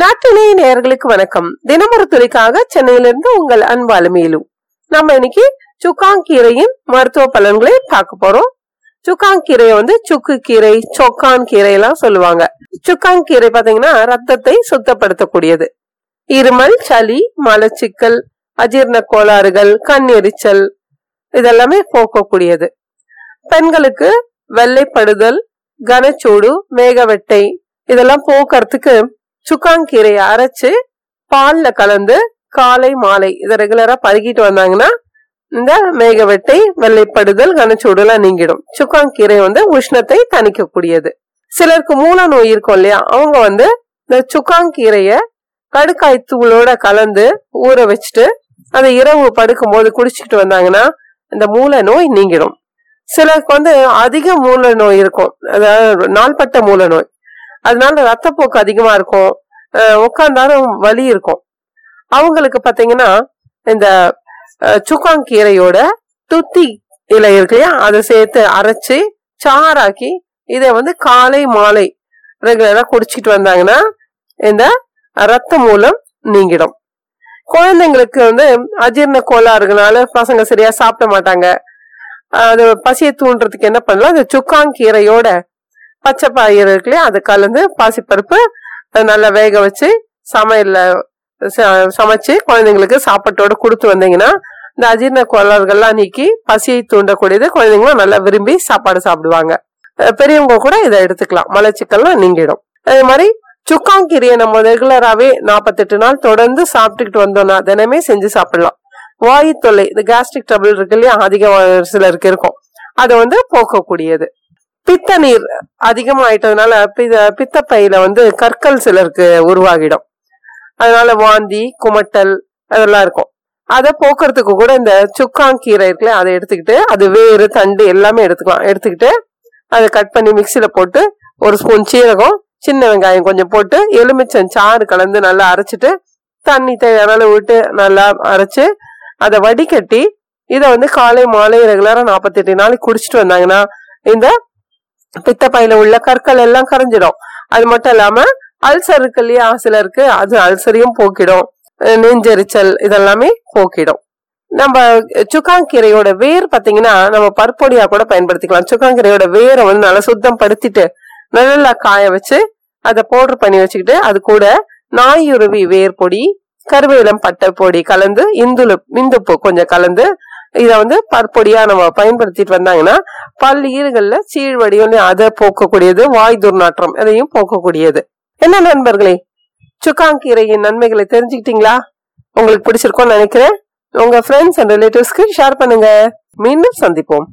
நாட்டினை நேயர்களுக்கு வணக்கம். தினமொரு துறைக்காக சென்னையிலிருந்து உங்கள் அன்பாலுமேலு நம்ம இன்னைக்கு சுக்காங்கீரையின் மருத்துவ பலன்களை பார்க்க போறோம். சுக்காங்கீரையை வந்து சுக்கு கீரை சொக்கான் கீரை எல்லாம் சொல்லுவாங்க. சுக்காங்கீரை பாத்தீங்கன்னா ரத்தத்தை சுத்தப்படுத்தக்கூடியது. இருமல் சளி மலச்சிக்கல் அஜீரண கோளாறுகள் கண் எரிச்சல் இதெல்லாமே போக்கக்கூடியது. பெண்களுக்கு வெள்ளைப்படுதல் கனச்சூடு மேகவெட்டை இதெல்லாம் போக்குறதுக்கு சுக்காங்கீரையை அரைச்சு பால்ல கலந்து காலை மாலை இதை ரெகுலரா பருகிட்டு வந்தாங்கன்னா இந்த மேகவெட்டை வெள்ளைப்படுதல் கனச்சூடுலாம் நீங்கிடும். சுக்காங்கீரை வந்து உஷ்ணத்தை தணிக்கக்கூடியது. சிலருக்கு மூல நோய் இருக்கும் இல்லையா? அவங்க வந்து இந்த சுக்காங்கீரைய கடுக்காய் தூளோட கலந்து ஊற வச்சுட்டு அதை இரவு படுக்கும் போது குடிச்சிட்டு வந்தாங்கன்னா இந்த மூல நோய் நீங்கிடும். சிலருக்கு வந்து அதிக மூல நோய் இருக்கும். அதாவது நாள்பட்ட மூல நோய். அதனால ரத்தப்போக்கு அதிகமா இருக்கும். உட்காந்தாலும் வலி இருக்கும். அவங்களுக்கு பாத்தீங்கன்னா இந்த சுக்காங்கீரையோட துத்தி இலை இருக்கு இல்லையா? அதை சேர்த்து அரைச்சு சாராக்கி இதை வந்து காலை மாலை ரெகுலரா குடிச்சிட்டு வந்தாங்கன்னா இந்த ரத்த மூலம் நீங்கிடும். குழந்தைங்களுக்கு வந்து அஜீரண கோளாறுகளால பசங்க சரியா சாப்பிட மாட்டாங்க. அது பசியை தூண்டுறதுக்கு என்ன பண்ணலாம்? இந்த சுக்காங்கீரையோட பச்சை பயிர் இருக்கு அது கலந்து பாசிப்பருப்பு நல்லா வேக வச்சு சமையலில் ச- சமைச்சு குழந்தைங்களுக்கு சாப்பாட்டோட கொடுத்து வந்தீங்கன்னா இந்த அஜீரண கோளாறுகள்லாம் நீக்கி பசியை தூண்டக்கூடியது குழந்தைங்களும் நல்லா விரும்பி சாப்பாடு சாப்பிடுவாங்க. பெரியவங்க கூட இதை எடுத்துக்கலாம். மலச்சிக்கல்லாம் நீங்கிடும். அதே மாதிரி சுக்காங்கீரியை நம்ம ரெகுலராகவே நாற்பத்தெட்டு நாள் தொடர்ந்து சாப்பிட்டுக்கிட்டு வந்தோம்னா தினமே செஞ்சு சாப்பிடலாம். வாயு தொல்லை இந்த கேஸ்ட்ரிக் ட்ரபிள் இருக்கு இல்லையா அதிக சிலருக்கு இருக்கும். அதை வந்து போக்கக்கூடியது. பித்த நீர் அதிகமாயிட்டதுனால பி- பித்தப்பையில வந்து கற்கள் சிலருக்கு உருவாகிடும். அதனால வாந்தி குமட்டல் அதெல்லாம் இருக்கும். அதை போக்குறதுக்கு கூட இந்த சுக்காங்கீரை இருக்குல்ல அதை எடுத்துக்கிட்டு அது வேறு தண்டு எல்லாமே எடுத்துக்கலாம். எடுத்துக்கிட்டு அதை கட் பண்ணி மிக்சியில போட்டு ஒரு ஸ்பூன் சீரகம் சின்ன வெங்காயம் கொஞ்சம் போட்டு எலுமிச்சம் சாறு கலந்து நல்லா அரைச்சிட்டு தண்ணி தேவையான விட்டு நல்லா அரைச்சு அதை வடிகட்டி இதை வந்து காலை மாலை ரெகுலராக நாற்பத்தெட்டு நாளைக்கு குடிச்சிட்டு வந்தாங்கன்னா இந்த பித்தப்பையில உள்ள கற்கள் எல்லாம் கரைஞ்சிடும். அது மட்டும் இல்லாம அல்சர் இருக்கு இல்லையா? சிலருக்கு அது அல்சரையும் போக்கிடும். நெஞ்செரிச்சல் இதெல்லாமே போக்கிடும். நம்ம சுக்காங்கீரையோட வேர் பாத்தீங்கன்னா நம்ம பருப்பொடியா கூட பயன்படுத்திக்கலாம். சுக்காங்கீரையோட வேரை வந்து நல்லா சுத்தம் படுத்திட்டு நல்லா காய வச்சு அதை பவுடர் பண்ணி வச்சுக்கிட்டு அது கூட நாயுருவி வேர் பொடி கருவேலம் பட்டை பொடி கலந்து இந்துளு இந்துப்பு கொஞ்சம் கலந்து இதை வந்து பற்பொடியா நம்ம பயன்படுத்திட்டு வந்தாங்கன்னா பல் ஈறுகள்ல சீழ்வடியும் அதை போக்கக்கூடியது வாய் துர்நாற்றம் அதையும் போக்கக்கூடியது. என்ன நண்பர்களே? சுக்காங்கீரையின் நன்மைகளை தெரிஞ்சுக்கிட்டீங்களா? உங்களுக்கு பிடிச்சிருக்கும்னு நினைக்கிறேன். உங்க ஃப்ரெண்ட்ஸ் அண்ட் ரிலேட்டிவ்ஸ்க்கு ஷேர் பண்ணுங்க. மீண்டும் சந்திப்போம்.